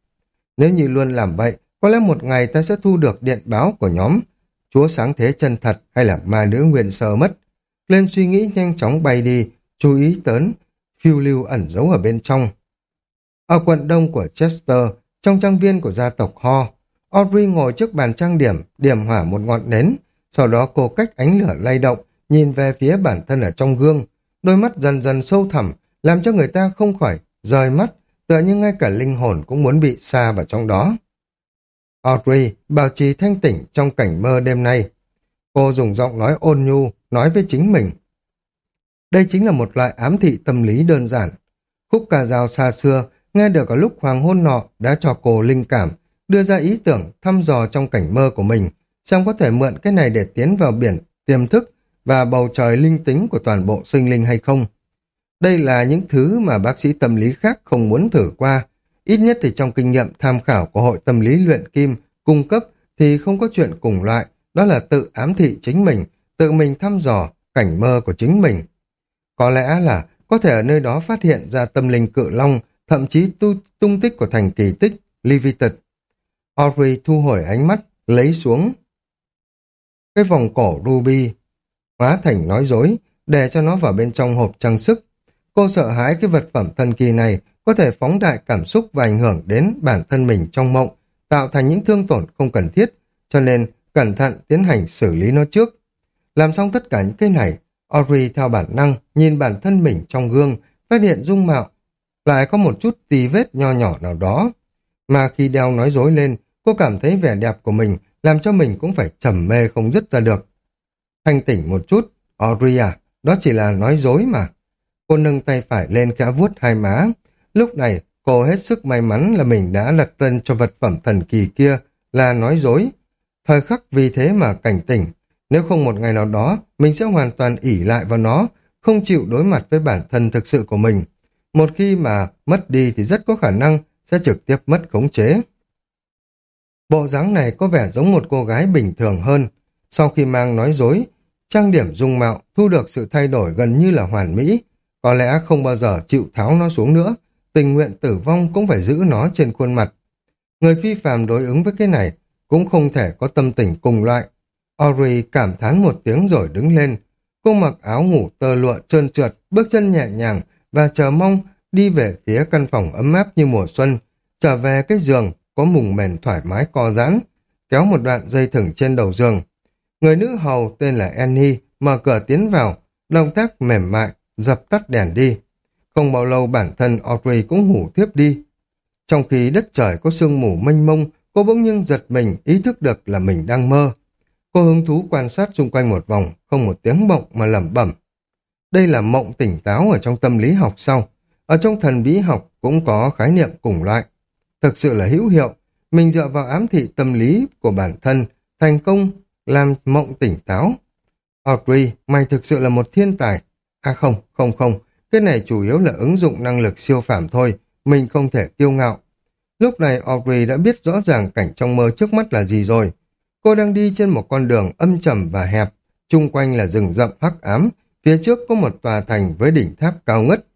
Nếu như luôn làm vậy, có lẽ một ngày ta sẽ thu được điện báo của nhóm Chúa sáng thế chân thật hay là ma nữ nguyên sơ mất. Lên suy nghĩ nhanh chóng bay đi, chú ý tớn, phiêu lưu ẩn giấu ở bên trong. Ở quận đông của Chester, trong trang viên của gia tộc Ho, Audrey ngồi trước bàn trang điểm, điểm hỏa một ngọn nến, sau đó cô cách ánh lửa lay động, nhìn về phía bản thân ở trong gương, đôi mắt dần dần sâu thẳm, làm cho người ta không khỏi rời mắt, tựa như ngay cả linh hồn cũng muốn bị xa vào trong đó. Audrey bảo trì thanh tỉnh trong cảnh mơ đêm nay. Cô dùng giọng nói ôn nhu, nói với chính mình. Đây chính là một loại ám thị tâm lý đơn giản. Khúc cà rào xa xưa, nghe được ở lúc hoàng hôn nọ đã cho cô linh cảm, đưa ra ý tưởng thăm dò trong cảnh mơ của mình, xem có thể mượn cái này để tiến vào biển tiềm thức và bầu trời linh tính của toàn bộ sinh linh hay không. Đây là những thứ mà bác sĩ tâm lý khác không muốn thử qua, ít nhất thì trong kinh nghiệm tham khảo của hội tâm lý luyện kim cung cấp thì không có chuyện cùng loại, đó là tự ám thị chính mình, tự mình thăm dò cảnh mơ của chính mình. Có lẽ là có thể ở nơi đó phát hiện ra tâm linh cự long, thậm chí tu, tung tích của thành kỳ tích, Levited. Audrey thu hồi ánh mắt, lấy xuống cái vòng cổ ruby, hóa thành nói dối, để cho nó vào bên trong hộp trang sức. Cô sợ hãi cái vật phẩm thần kỳ này có thể phóng đại cảm xúc và ảnh hưởng đến bản thân mình trong mộng, tạo thành những thương tổn không cần thiết, cho nên cẩn thận tiến hành xử lý nó trước. Làm xong tất cả những cái này, Audrey theo bản năng nhìn bản thân mình trong gương, phát hiện dung mạo, lại có một chút tì vết nho nhỏ nào đó. Mà khi đeo nói dối lên, cô cảm thấy vẻ đẹp của mình làm cho mình cũng phải trầm mê không dứt ra được. Thanh tỉnh một chút, Audrey à, đó chỉ là nói dối mà. Cô nâng tay phải lên khẽ vuốt hai má. Lúc này, cô hết sức may mắn là mình đã lật tên cho vật phẩm thần kỳ kia là nói dối. Thời khắc vì thế mà cảnh tỉnh, nếu không một ngày nào đó, mình sẽ hoàn toàn ỉ lại vào nó, không chịu đối mặt với bản thân thực sự của mình. Một khi mà mất đi thì rất có khả năng sẽ trực tiếp mất khống chế. Bộ dáng này có vẻ giống một cô gái bình thường hơn. Sau khi mang nói dối, trang điểm dung mạo thu được sự thay đổi gần như là hoàn mỹ. Có lẽ không bao giờ chịu tháo nó xuống nữa, tình nguyện tử vong cũng phải giữ nó trên khuôn mặt. Người phi phàm đối ứng với cái này cũng không thể có tâm tình cùng loại. Ori cảm thán một tiếng rồi đứng lên. Cô mặc áo ngủ tơ lụa trơn trượt, bước chân nhẹ nhàng và chờ mong đi về phía căn phòng ấm áp như mùa xuân, trở về cái giường có mùng mền thoải mái co giãn, kéo một đoạn dây thừng trên đầu giường. Người nữ hầu tên là Annie mở cửa tiến vào, động tác mềm mại, dập tắt đèn đi. Không bao lâu bản thân Audrey cũng ngủ tiếp đi. Trong khi đất trời có sương mù mênh mông, cô bỗng nhiên giật mình ý thức được là mình đang mơ. Cô hứng thú quan sát xung quanh một vòng, không một tiếng mộng mà lẩm bẩm. Đây là mộng tỉnh táo ở trong tâm lý học sau. Ở trong thần bí học cũng có khái niệm cùng loại thực sự là hữu hiệu. Mình dựa vào ám thị tâm lý của bản thân, thành công làm mộng tỉnh táo. Audrey, mày thực sự là một thiên tài. À không, không không, cái này chủ yếu là ứng dụng năng lực siêu phàm thôi, mình không thể kiêu ngạo. Lúc này Audrey đã biết rõ ràng cảnh trong mơ trước mắt là gì rồi. Cô đang đi trên một con đường âm trầm và hẹp, chung quanh là rừng rậm hắc ám, phía trước có một tòa thành với đỉnh tháp cao ngất.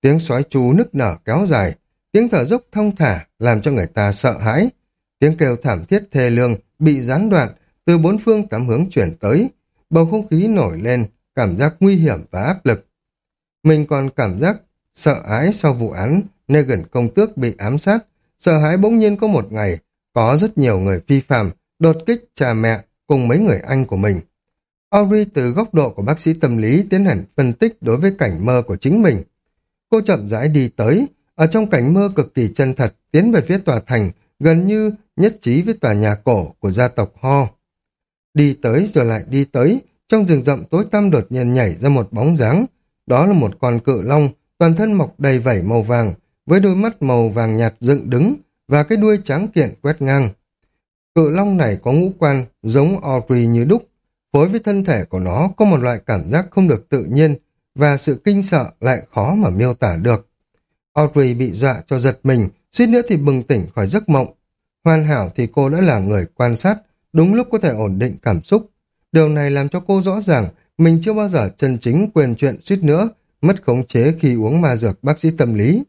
Tiếng sói chú nức nở kéo dài, Tiếng thở dốc thông thả làm cho người ta sợ hãi. Tiếng kêu thảm thiết thê lương bị gián đoạn từ bốn phương tám hướng chuyển tới. Bầu không khí nổi lên, cảm giác nguy hiểm và áp lực. Mình còn cảm giác sợ hãi sau vụ án Negan công tước bị ám sát. Sợ hãi bỗng nhiên có một ngày có rất nhiều người phi phạm đột kích cha mẹ cùng mấy người anh của mình. ori từ góc độ của bác sĩ tâm lý tiến hành phân tích đối với cảnh mơ của chính mình. Cô chậm rãi đi tới, ở trong cảnh mơ cực kỳ chân thật, tiến về phía tòa thành, gần như nhất trí với tòa nhà cổ của gia tộc Ho. Đi tới rồi lại đi tới, trong rừng rậm tối tăm đột nhiên nhảy ra một bóng dáng. Đó là một con cự long, toàn thân mọc đầy vảy màu vàng, với đôi mắt màu vàng nhạt dựng đứng và cái đuôi trắng kiện quét ngang. Cự long này có ngũ quan giống Audrey như đúc, phối với thân thể của nó có một loại cảm giác không được tự nhiên và sự kinh sợ lại khó mà miêu tả được. Audrey bị dọa cho giật mình, suýt nữa thì bừng tỉnh khỏi giấc mộng. Hoàn hảo thì cô đã là người quan sát, đúng lúc có thể ổn định cảm xúc. Điều này làm cho cô rõ ràng mình chưa bao giờ chân chính quyền chuyện suýt nữa, mất khống chế khi uống ma dược bác sĩ tâm lý.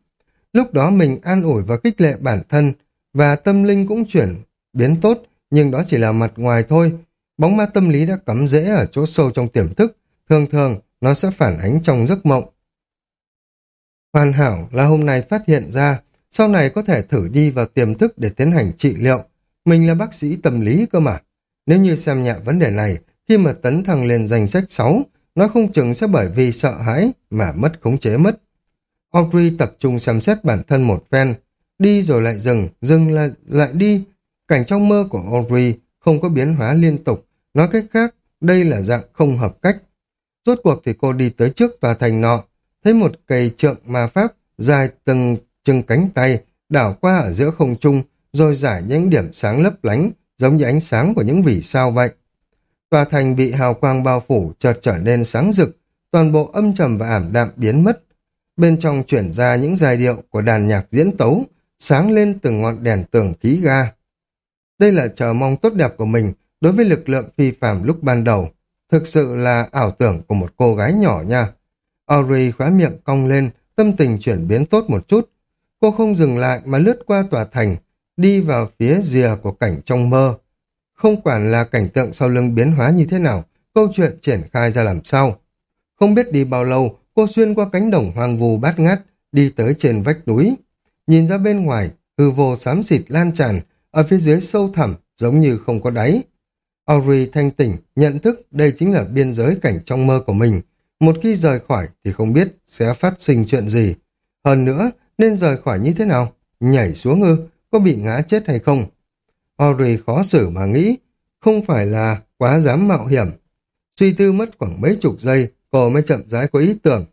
Lúc đó mình an ủi và khích lệ bản thân, và tâm linh cũng chuyển, biến tốt, nhưng đó chỉ là mặt ngoài thôi. Bóng ma tâm lý đã cắm rễ ở chỗ sâu trong tiềm thức, thường thường nó sẽ phản ánh trong giấc mộng. Hoàn hảo là hôm nay phát hiện ra, sau này có thể thử đi vào tiềm thức để tiến hành trị liệu. Mình là bác sĩ tâm lý cơ mà. Nếu như xem nhẹ vấn đề này, khi mà tấn thăng lên danh sách 6, nó không chừng sẽ bởi vì sợ hãi mà mất khống chế mất. Audrey tập trung xem xét bản thân một phen, đi rồi lại dừng, dừng lại, lại đi. Cảnh trong mơ của Audrey không có biến hóa liên tục, nói cách khác, đây là dạng không hợp cách. Rốt cuộc thì cô đi tới trước tòa thành nọ, thấy một cây trượng ma pháp dài từng chừng cánh tay đảo qua ở giữa không trung rồi giải những điểm sáng lấp lánh giống như ánh sáng của những vì sao vậy. Tòa thành bị hào quang bao phủ chợt trở nên sáng rực, toàn bộ âm trầm và ảm đạm biến mất. Bên trong chuyển ra những giai điệu của đàn nhạc diễn tấu, sáng lên từng ngọn đèn tường khí ga. Đây là chờ mong tốt đẹp của mình đối với lực lượng phi phàm lúc ban đầu. Thực sự là ảo tưởng của một cô gái nhỏ nha. Audrey khóa miệng cong lên, tâm tình chuyển biến tốt một chút. Cô không dừng lại mà lướt qua tòa thành, đi vào phía rìa của cảnh trong mơ. Không quản là cảnh tượng sau lưng biến hóa như thế nào, câu chuyện triển khai ra làm sao. Không biết đi bao lâu, cô xuyên qua cánh đồng hoang vu bát ngát, đi tới trên vách núi. Nhìn ra bên ngoài, hư vô xám xịt lan tràn, ở phía dưới sâu thẳm, giống như không có đáy. Audrey thanh tỉnh, nhận thức đây chính là biên giới cảnh trong mơ của mình. Một khi rời khỏi thì không biết sẽ phát sinh chuyện gì. Hơn nữa, nên rời khỏi như thế nào? Nhảy xuống ư? Có bị ngã chết hay không? Audrey khó xử mà nghĩ, không phải là quá dám mạo hiểm. Suy tư mất khoảng mấy chục giây, cô mới chậm rãi có ý tưởng.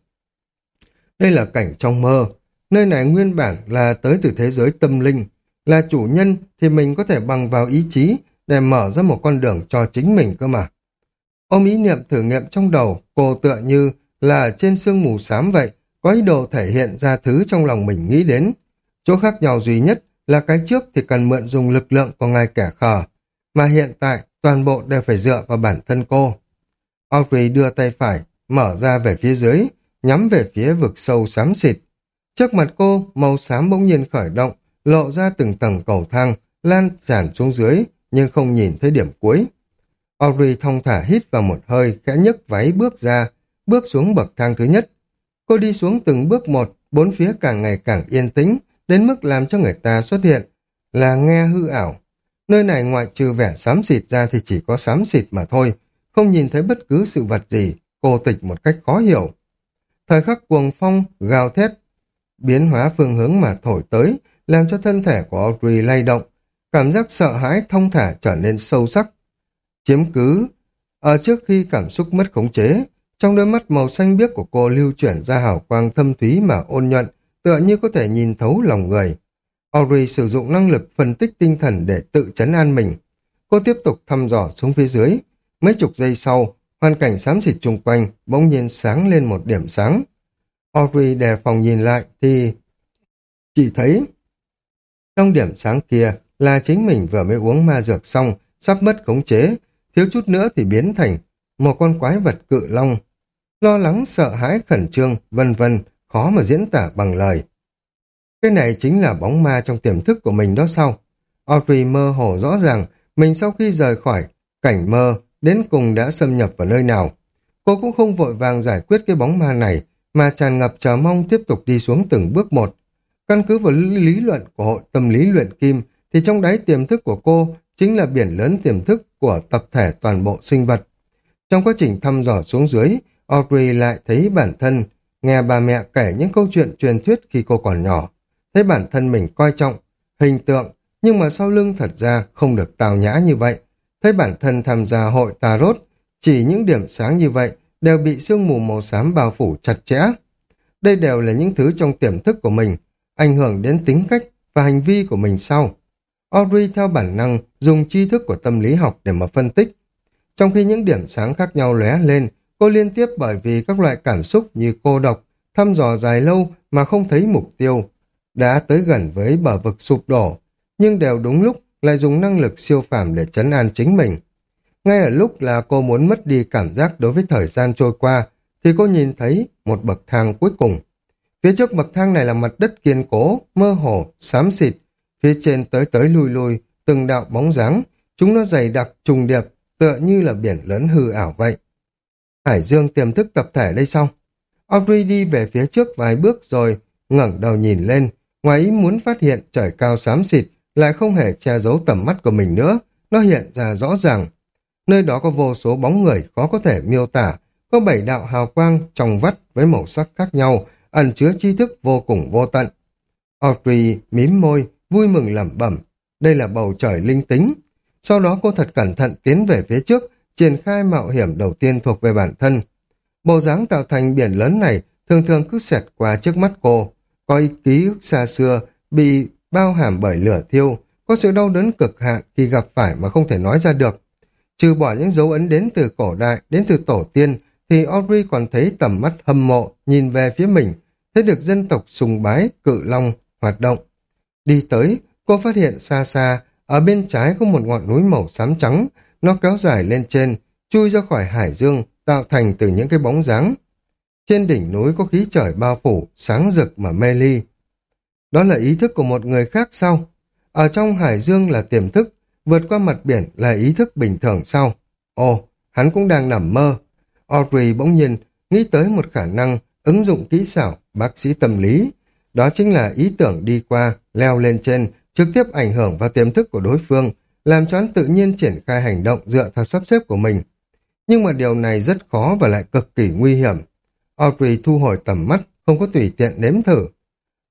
Đây là cảnh trong mơ, nơi này nguyên bản là tới từ thế giới tâm linh. Là chủ nhân thì mình có thể bằng vào ý chí để mở ra một con đường cho chính mình cơ mà. Ôm ý niệm thử nghiệm trong đầu, cô tựa như là trên sương mù xám vậy, có ý đồ thể hiện ra thứ trong lòng mình nghĩ đến. Chỗ khác nhau duy nhất là cái trước thì cần mượn dùng lực lượng của ngài kẻ khờ, mà hiện tại toàn bộ đều phải dựa vào bản thân cô. Audrey đưa tay phải, mở ra về phía dưới, nhắm về phía vực sâu xám xịt. Trước mặt cô, màu xám bỗng nhiên khởi động, lộ ra từng tầng cầu thang, lan tràn xuống dưới, nhưng không nhìn thấy điểm cuối. Audrey thong thả hít vào một hơi, khẽ nhấc váy bước ra, bước xuống bậc thang thứ nhất. Cô đi xuống từng bước một, bốn phía càng ngày càng yên tĩnh, đến mức làm cho người ta xuất hiện là nghe hư ảo. Nơi này ngoại trừ vẻ xám xịt ra thì chỉ có xám xịt mà thôi, không nhìn thấy bất cứ sự vật gì, cô tịch một cách khó hiểu. Thời khắc cuồng phong, gào thét, biến hóa phương hướng mà thổi tới, làm cho thân thể của Audrey lay động, cảm giác sợ hãi thông thả trở nên sâu sắc. Chiếm cứ, ở trước khi cảm xúc mất khống chế, trong đôi mắt màu xanh biếc của cô lưu chuyển ra hào quang thâm thúy mà ôn nhuận, tựa như có thể nhìn thấu lòng người. Audrey sử dụng năng lực phân tích tinh thần để tự chấn an mình. Cô tiếp tục thăm dò xuống phía dưới. Mấy chục giây sau, hoàn cảnh xám xịt chung quanh bỗng nhiên sáng lên một điểm sáng. Audrey đề phòng nhìn lại thì chỉ thấy trong điểm sáng kia là chính mình vừa mới uống ma dược xong, sắp mất khống chế, thiếu chút nữa thì biến thành một con quái vật cự long. Lo lắng, sợ hãi, khẩn trương, vân vân, khó mà diễn tả bằng lời. Cái này chính là bóng ma trong tiềm thức của mình đó sao? Audrey mơ hồ rõ ràng, mình sau khi rời khỏi cảnh mơ, đến cùng đã xâm nhập vào nơi nào. Cô cũng không vội vàng giải quyết cái bóng ma này, mà tràn ngập chờ mong tiếp tục đi xuống từng bước một. Căn cứ vào lý luận của hội tâm lý luyện kim, thì trong đáy tiềm thức của cô chính là biển lớn tiềm thức của tập thể toàn bộ sinh vật. Trong quá trình thăm dò xuống dưới, Audrey lại thấy bản thân nghe bà mẹ kể những câu chuyện truyền thuyết khi cô còn nhỏ, thấy bản thân mình coi trọng, hình tượng, nhưng mà sau lưng thật ra không được tào nhã như vậy. Thấy bản thân tham gia hội tarot, chỉ những điểm sáng như vậy đều bị sương mù màu xám bao phủ chặt chẽ. Đây đều là những thứ trong tiềm thức của mình, ảnh hưởng đến tính cách và hành vi của mình sau. Audrey theo bản năng dùng tri thức của tâm lý học để mà phân tích. Trong khi những điểm sáng khác nhau lóe lên, cô liên tiếp bởi vì các loại cảm xúc như cô độc, thăm dò dài lâu mà không thấy mục tiêu, đã tới gần với bờ vực sụp đổ, nhưng đều đúng lúc lại dùng năng lực siêu phàm để chấn an chính mình. Ngay ở lúc là cô muốn mất đi cảm giác đối với thời gian trôi qua, thì cô nhìn thấy một bậc thang cuối cùng. Phía trước bậc thang này là mặt đất kiên cố, mơ hồ, xám xịt. Phía trên tới tới lùi lùi từng đạo bóng dáng, chúng nó dày đặc, trùng điệp, tựa như là biển lớn hư ảo vậy. Hải Dương tiềm thức tập thể đây xong. Audrey đi về phía trước vài bước rồi, ngẩng đầu nhìn lên, ngoài ý muốn phát hiện trời cao xám xịt, lại không hề che giấu tầm mắt của mình nữa, nó hiện ra rõ ràng. Nơi đó có vô số bóng người khó có thể miêu tả, có bảy đạo hào quang trong vắt với màu sắc khác nhau, ẩn chứa tri thức vô cùng vô tận. Audrey mím môi, vui mừng lẩm bẩm, đây là bầu trời linh tính. Sau đó cô thật cẩn thận tiến về phía trước, triển khai mạo hiểm đầu tiên thuộc về bản thân. Bộ dáng tạo thành biển lớn này thường thường cứ xẹt qua trước mắt cô, có ý ký ức xa xưa, bị bao hàm bởi lửa thiêu, có sự đau đớn cực hạn khi gặp phải mà không thể nói ra được. Trừ bỏ những dấu ấn đến từ cổ đại, đến từ tổ tiên, thì Audrey còn thấy tầm mắt hâm mộ nhìn về phía mình, thấy được dân tộc sùng bái, cự long, hoạt động. Đi tới, cô phát hiện xa xa, ở bên trái có một ngọn núi màu xám trắng, nó kéo dài lên trên, chui ra khỏi hải dương, tạo thành từ những cái bóng dáng. Trên đỉnh núi có khí trời bao phủ, sáng rực mà mê ly. Đó là ý thức của một người khác sau. Ở trong hải dương là tiềm thức, vượt qua mặt biển là ý thức bình thường sau. Ồ, hắn cũng đang nằm mơ. Audrey bỗng nhiên nghĩ tới một khả năng ứng dụng kỹ xảo bác sĩ tâm lý. Đó chính là ý tưởng đi qua, leo lên trên, trực tiếp ảnh hưởng vào tiềm thức của đối phương, làm cho hắn tự nhiên triển khai hành động dựa theo sắp xếp của mình. Nhưng mà điều này rất khó và lại cực kỳ nguy hiểm. Audrey thu hồi tầm mắt, không có tùy tiện nếm thử.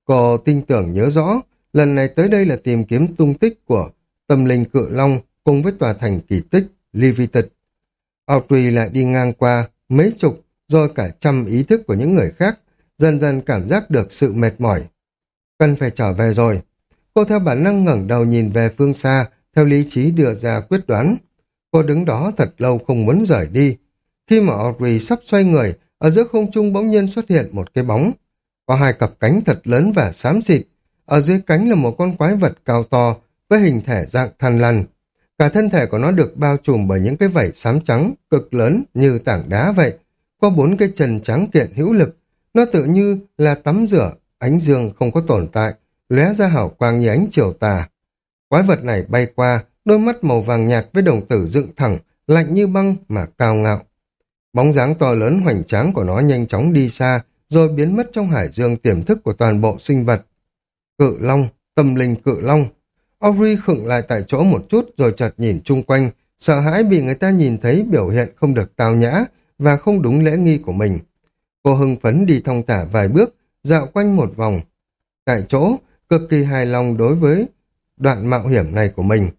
Cô tin tưởng nhớ rõ, lần này tới đây là tìm kiếm tung tích của tâm linh cự long cùng với tòa thành kỳ tích Levited. Audrey lại đi ngang qua mấy chục rồi cả trăm ý thức của những người khác, dần dần cảm giác được sự mệt mỏi. Cần phải trở về rồi. Cô theo bản năng ngẩng đầu nhìn về phương xa, theo lý trí đưa ra quyết đoán. Cô đứng đó thật lâu không muốn rời đi. Khi mà Audrey sắp xoay người, ở giữa không trung bỗng nhiên xuất hiện một cái bóng. Có hai cặp cánh thật lớn và xám xịt. Ở dưới cánh là một con quái vật cao to với hình thể dạng than lằn. Cả thân thể của nó được bao trùm bởi những cái vảy xám trắng cực lớn như tảng đá vậy. Có bốn cái chân trắng kiện hữu lực. Nó tự như là tắm rửa, ánh dương không có tồn tại, lóe ra hào quang như ánh chiều tà. Quái vật này bay qua, đôi mắt màu vàng nhạt với đồng tử dựng thẳng, lạnh như băng mà cao ngạo. Bóng dáng to lớn hoành tráng của nó nhanh chóng đi xa, rồi biến mất trong hải dương tiềm thức của toàn bộ sinh vật. Cự long, tâm linh cự long. Audrey khựng lại tại chỗ một chút rồi chợt nhìn chung quanh, sợ hãi bị người ta nhìn thấy biểu hiện không được tao nhã và không đúng lễ nghi của mình. Cô hưng phấn đi thong thả vài bước, dạo quanh một vòng. Tại chỗ, cực kỳ hài lòng đối với đoạn mạo hiểm này của mình.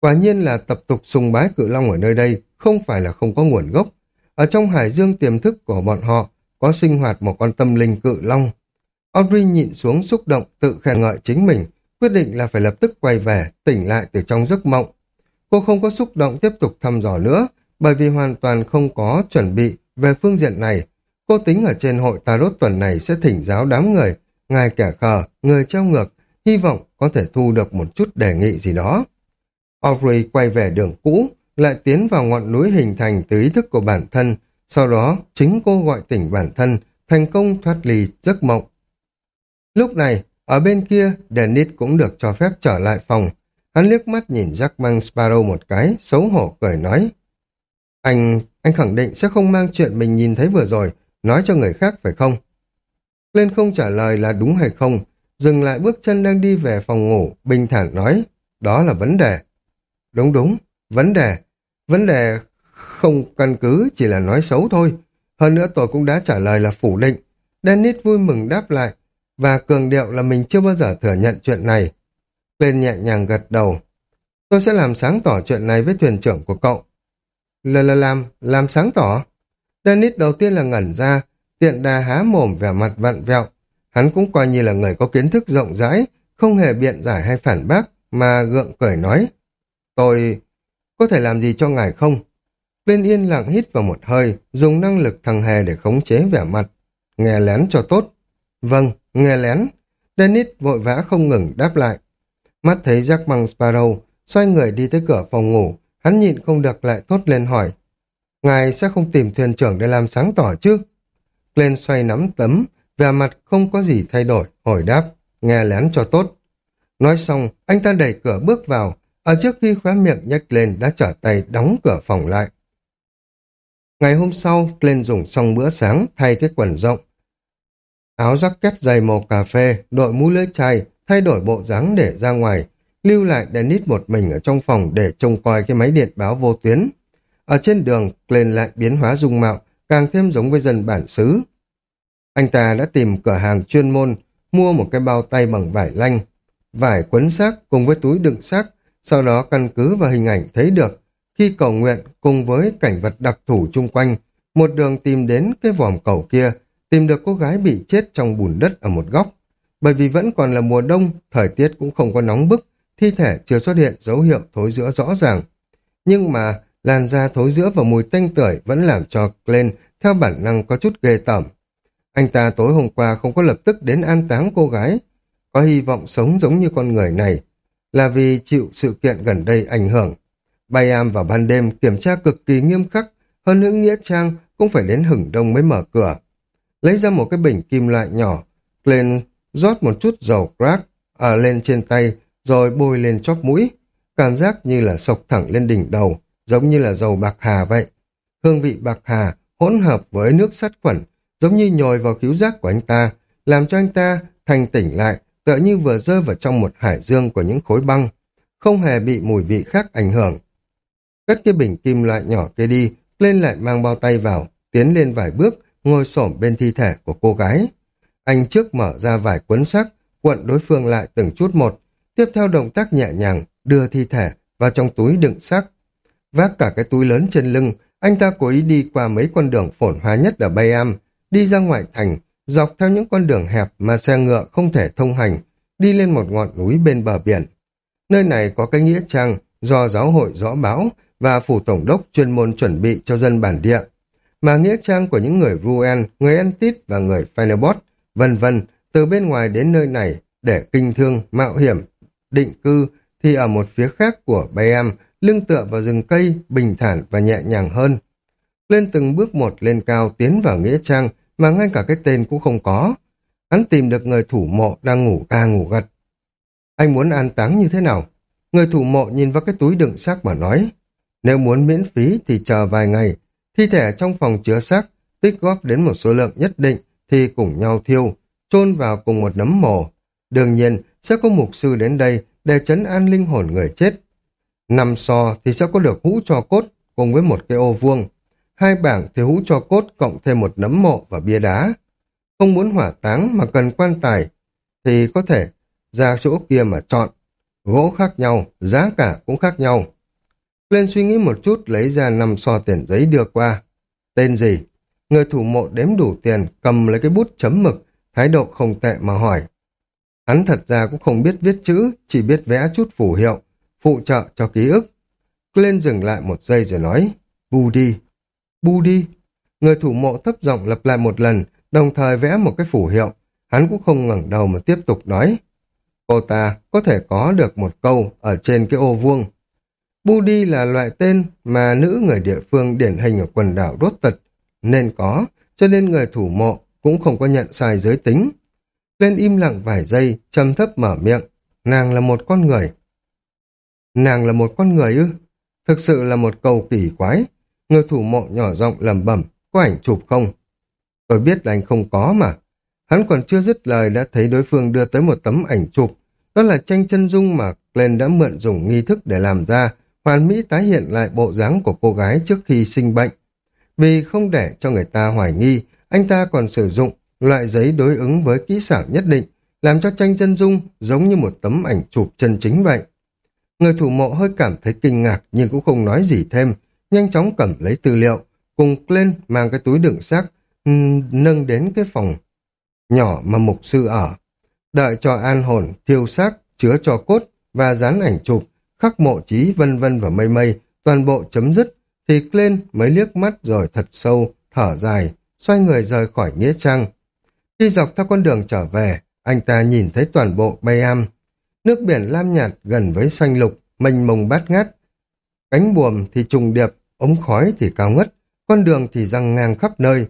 Quả nhiên là tập tục sùng bái cự long ở nơi đây không phải là không có nguồn gốc. Ở trong hải dương tiềm thức của bọn họ có sinh hoạt một con tâm linh cự long. Audrey nhịn xuống xúc động tự khen ngợi chính mình, quyết định là phải lập tức quay về, tỉnh lại từ trong giấc mộng. Cô không có xúc động tiếp tục thăm dò nữa, bởi vì hoàn toàn không có chuẩn bị về phương diện này. Cô tính ở trên hội Tarot tuần này sẽ thỉnh giáo đám người, ngài kẻ khờ, người treo ngược, hy vọng có thể thu được một chút đề nghị gì đó. Audrey quay về đường cũ, lại tiến vào ngọn núi hình thành từ ý thức của bản thân, sau đó chính cô gọi tỉnh bản thân, thành công thoát ly giấc mộng. Lúc này, ở bên kia, Dennis cũng được cho phép trở lại phòng. Hắn liếc mắt nhìn Jack mang Sparrow một cái, xấu hổ cười nói. Anh, anh khẳng định sẽ không mang chuyện mình nhìn thấy vừa rồi, nói cho người khác phải không? Lên không trả lời là đúng hay không, dừng lại bước chân đang đi về phòng ngủ, bình thản nói, đó là vấn đề. Đúng đúng, vấn đề. Vấn đề không căn cứ, chỉ là nói xấu thôi. Hơn nữa tôi cũng đã trả lời là phủ định. Dennis vui mừng đáp lại, và cường điệu là mình chưa bao giờ thừa nhận chuyện này. Lên nhẹ nhàng gật đầu. Tôi sẽ làm sáng tỏ chuyện này với thuyền trưởng của cậu. Là là làm, làm sáng tỏ. Dennis đầu tiên là ngẩn ra, tiện đà há mồm vẻ mặt vặn vẹo. Hắn cũng coi như là người có kiến thức rộng rãi, không hề biện giải hay phản bác, mà gượng cười nói. Tôi có thể làm gì cho ngài không? Lên yên lặng hít vào một hơi, dùng năng lực thằng hề để khống chế vẻ mặt. Nghe lén cho tốt. Vâng, nghe lén. Dennis vội vã không ngừng đáp lại. Mắt thấy Jack Băng Sparrow, xoay người đi tới cửa phòng ngủ, hắn nhịn không được lại thốt lên hỏi. Ngài sẽ không tìm thuyền trưởng để làm sáng tỏ chứ? Lên xoay nắm tấm, vẻ mặt không có gì thay đổi, hồi đáp, nghe lén cho tốt. Nói xong, anh ta đẩy cửa bước vào, ở trước khi khóe miệng nhếch lên đã trở tay đóng cửa phòng lại. Ngày hôm sau, lên dùng xong bữa sáng thay cái quần rộng. Áo jacket dày màu cà phê, đội mũ lưỡi chai, thay đổi bộ dáng để ra ngoài, lưu lại Dennis một mình ở trong phòng để trông coi cái máy điện báo vô tuyến. Ở trên đường, lên lại biến hóa dung mạo, càng thêm giống với dân bản xứ. Anh ta đã tìm cửa hàng chuyên môn, mua một cái bao tay bằng vải lanh, vải quấn xác cùng với túi đựng xác, sau đó căn cứ vào hình ảnh thấy được. Khi cầu nguyện cùng với cảnh vật đặc thù chung quanh, một đường tìm đến cái vòm cầu kia, tìm được cô gái bị chết trong bùn đất ở một góc. Bởi vì vẫn còn là mùa đông, thời tiết cũng không có nóng bức, thi thể chưa xuất hiện dấu hiệu thối giữa rõ ràng. Nhưng mà làn da thối giữa và mùi tanh tưởi vẫn làm cho Glenn theo bản năng có chút ghê tởm. Anh ta tối hôm qua không có lập tức đến an táng cô gái, có hy vọng sống giống như con người này, là vì chịu sự kiện gần đây ảnh hưởng. Bay am vào ban đêm kiểm tra cực kỳ nghiêm khắc, hơn nữa Nghĩa Trang cũng phải đến hửng đông mới mở cửa. Lấy ra một cái bình kim loại nhỏ, lên rót một chút dầu crack ở à, lên trên tay, rồi bôi lên chóp mũi. Cảm giác như là sộc thẳng lên đỉnh đầu, giống như là dầu bạc hà vậy. Hương vị bạc hà hỗn hợp với nước sát khuẩn, giống như nhồi vào cứu giác của anh ta, làm cho anh ta thành tỉnh lại, tựa như vừa rơi vào trong một hải dương của những khối băng, không hề bị mùi vị khác ảnh hưởng. Cất cái bình kim loại nhỏ kia đi, lên lại mang bao tay vào, tiến lên vài bước, ngồi xổm bên thi thể của cô gái. Anh trước mở ra vài cuốn sắc, cuộn đối phương lại từng chút một, tiếp theo động tác nhẹ nhàng đưa thi thể vào trong túi đựng xác. Vác cả cái túi lớn trên lưng, anh ta cố ý đi qua mấy con đường phổn hoa nhất ở Bay Am, đi ra ngoại thành, dọc theo những con đường hẹp mà xe ngựa không thể thông hành, đi lên một ngọn núi bên bờ biển. Nơi này có cái nghĩa trang do giáo hội rõ báo và phủ tổng đốc chuyên môn chuẩn bị cho dân bản địa, mà nghĩa trang của những người Ruen, người Antit và người Fenebot, vân vân từ bên ngoài đến nơi này để kinh thương, mạo hiểm, định cư thì ở một phía khác của Bayam, lưng tựa vào rừng cây, bình thản và nhẹ nhàng hơn. Lên từng bước một lên cao tiến vào nghĩa trang mà ngay cả cái tên cũng không có. Hắn tìm được người thủ mộ đang ngủ ca ngủ gật. Anh muốn an táng như thế nào? Người thủ mộ nhìn vào cái túi đựng xác mà nói. Nếu muốn miễn phí thì chờ vài ngày. Thi thể trong phòng chứa xác tích góp đến một số lượng nhất định thì cùng nhau thiêu, chôn vào cùng một nấm mồ. Đương nhiên sẽ có mục sư đến đây để chấn an linh hồn người chết. Năm so thì sẽ có được hũ cho cốt cùng với một cái ô vuông. Hai bảng thì hũ cho cốt cộng thêm một nấm mộ và bia đá. Không muốn hỏa táng mà cần quan tài thì có thể ra chỗ kia mà chọn. Gỗ khác nhau, giá cả cũng khác nhau. Lên suy nghĩ một chút lấy ra năm so tiền giấy đưa qua. Tên gì? Người thủ mộ đếm đủ tiền, cầm lấy cái bút chấm mực, thái độ không tệ mà hỏi. Hắn thật ra cũng không biết viết chữ, chỉ biết vẽ chút phù hiệu, phụ trợ cho ký ức. Glenn dừng lại một giây rồi nói, bu đi, bu đi. Người thủ mộ thấp giọng lặp lại một lần, đồng thời vẽ một cái phủ hiệu. Hắn cũng không ngẩng đầu mà tiếp tục nói. Cô ta có thể có được một câu ở trên cái ô vuông. Bu đi là loại tên mà nữ người địa phương điển hình ở quần đảo đốt tật nên có, cho nên người thủ mộ cũng không có nhận sai giới tính. Lên im lặng vài giây, trầm thấp mở miệng. Nàng là một con người. Nàng là một con người ư? Thực sự là một cầu kỳ quái. Người thủ mộ nhỏ giọng lầm bẩm có ảnh chụp không? Tôi biết là anh không có mà. Hắn còn chưa dứt lời đã thấy đối phương đưa tới một tấm ảnh chụp. Đó là tranh chân dung mà Glenn đã mượn dùng nghi thức để làm ra, hoàn mỹ tái hiện lại bộ dáng của cô gái trước khi sinh bệnh. Vì không để cho người ta hoài nghi, anh ta còn sử dụng loại giấy đối ứng với kỹ xảo nhất định, làm cho tranh chân dung giống như một tấm ảnh chụp chân chính vậy. Người thủ mộ hơi cảm thấy kinh ngạc nhưng cũng không nói gì thêm, nhanh chóng cầm lấy tư liệu, cùng lên mang cái túi đựng xác, nâng đến cái phòng nhỏ mà mục sư ở. Đợi cho an hồn, thiêu xác, chứa cho cốt và dán ảnh chụp, khắc mộ trí vân vân và mây mây, toàn bộ chấm dứt, thì lên mới liếc mắt rồi thật sâu, thở dài, xoay người rời khỏi Nghĩa Trang. Khi dọc theo con đường trở về, anh ta nhìn thấy toàn bộ bay am. Nước biển lam nhạt gần với xanh lục, mênh mông bát ngát. Cánh buồm thì trùng điệp, ống khói thì cao ngất, con đường thì răng ngang khắp nơi.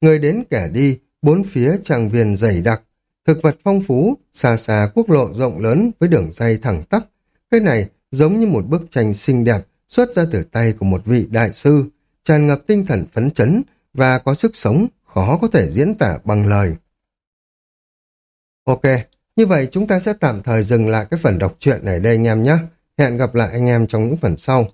Người đến kẻ đi, bốn phía trang viên dày đặc, thực vật phong phú, xa xa quốc lộ rộng lớn với đường dây thẳng tắp. Cái này giống như một bức tranh xinh đẹp xuất ra từ tay của một vị đại sư, tràn ngập tinh thần phấn chấn và có sức sống khó có thể diễn tả bằng lời. Ok, như vậy chúng ta sẽ tạm thời dừng lại cái phần đọc truyện này đây anh em nhé. Hẹn gặp lại anh em trong những phần sau.